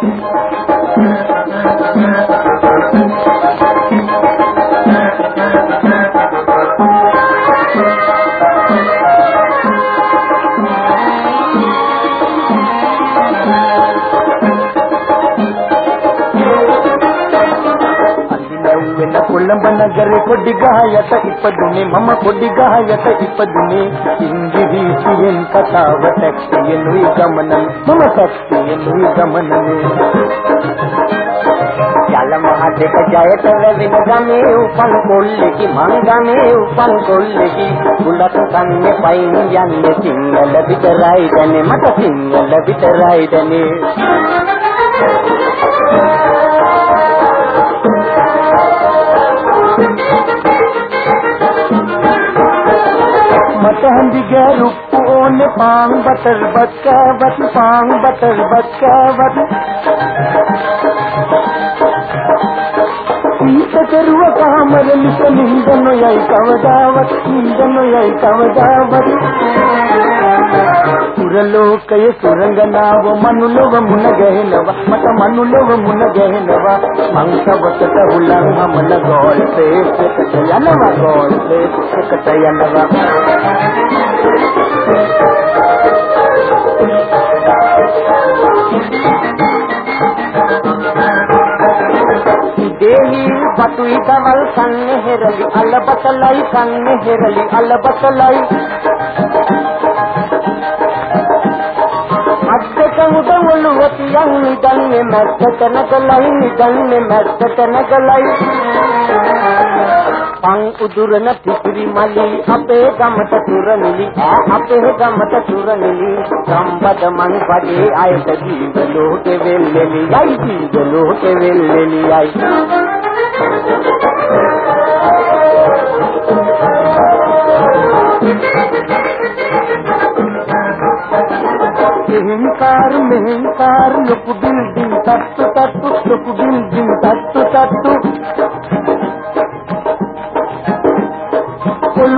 Thank you. ಅಲ್ಲಿನ ಕೊಲ್ಲಂಬ ನಗರ ಕೊಡ್ಡಿಗಾಯತ ಇಪ್ಪದುನೆ ಮಮ್ಮ ಕೊಡ್ಡಿಗಾಯತ ಇಪ್ಪದುನೆ ಇಂಗಿ ರೀತಿಯನ್ ಕಥಾವ ಶಕ್ತಿಯನ್ನು ಈ ಗಮನ ಮಮ ಶಕ್ತಿಯನ್ನು ಈ ಗಮನವೇ चल महादेव जय रविन गमे उपन कोल्लेकी मंगमे उपन कोल्लेकी बुलत कन्ने पैन यन्ने सिंगल बितराइदने मत single Matang di garu on pang batar batka bat pang batar batka bat ಕರುವ ಕಾಮರಲಿ ನಿಂದನು ಯೈ ಕವದಾವತ್ ನಿಂದನು ಯೈ ಕವದಾವತ್ ಸುರಲೋಕಯ ಸುರಂಗ ನಾವು ಮನುಲವ ಮುನಗಹನವ ಮತ ಮನುಲವ ಮುನಗಹನವ ಮಂಸವತ ಉಲ್ಲಂಘ ಮನ ಗೋಳ್ ಪೇಸ್ ಕಟಯನವ ಗೋಳ್ ಪೇಸ್ ಕಟಯನವ ඒහි පතුයි තවල් සන්නහෙරලි අලබතලයි සන්නහෙරලි අලබතලයි. අත්තක උද ඔළුව තියන් නිදන්නේ මැත්තට නගලයි නිදන්නේ මැත්තට නගලයි. ಉದುರನ ಪಿಸುರಿ ಮಲಿ ಅಪೆ ಗಮತ ತುರನಿಲಿ ಅಪೆ ಗಮತ ತುರನಿಲಿ ಸಂಬದ ಮನ್ ಪದೇ ಆಯತ ಜೀವ ಲೋಕೆ ವೆಲ್ಲೆಲಿ ಐ ಜೀವ ಲೋಕೆ ವೆಲ್ಲೆಲಿ ಐ మెహంకార్ మెహంకార్ లుకు బిల్ బిన్ తట్టు తట్టు లుకు బిల్ బిన్ తట్టు తట్టు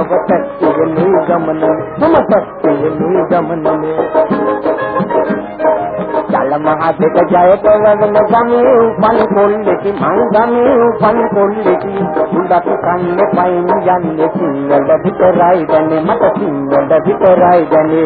वटकते गमन समटकते गमन। चल महादेव जय पवन तो गमी, फल कोल्ले की माई गमी, फल कोल्ले की सुंदर कान्य पाइन जान्य सिंगल भीतर आई जाने मत सिंगल भीतर आई जाने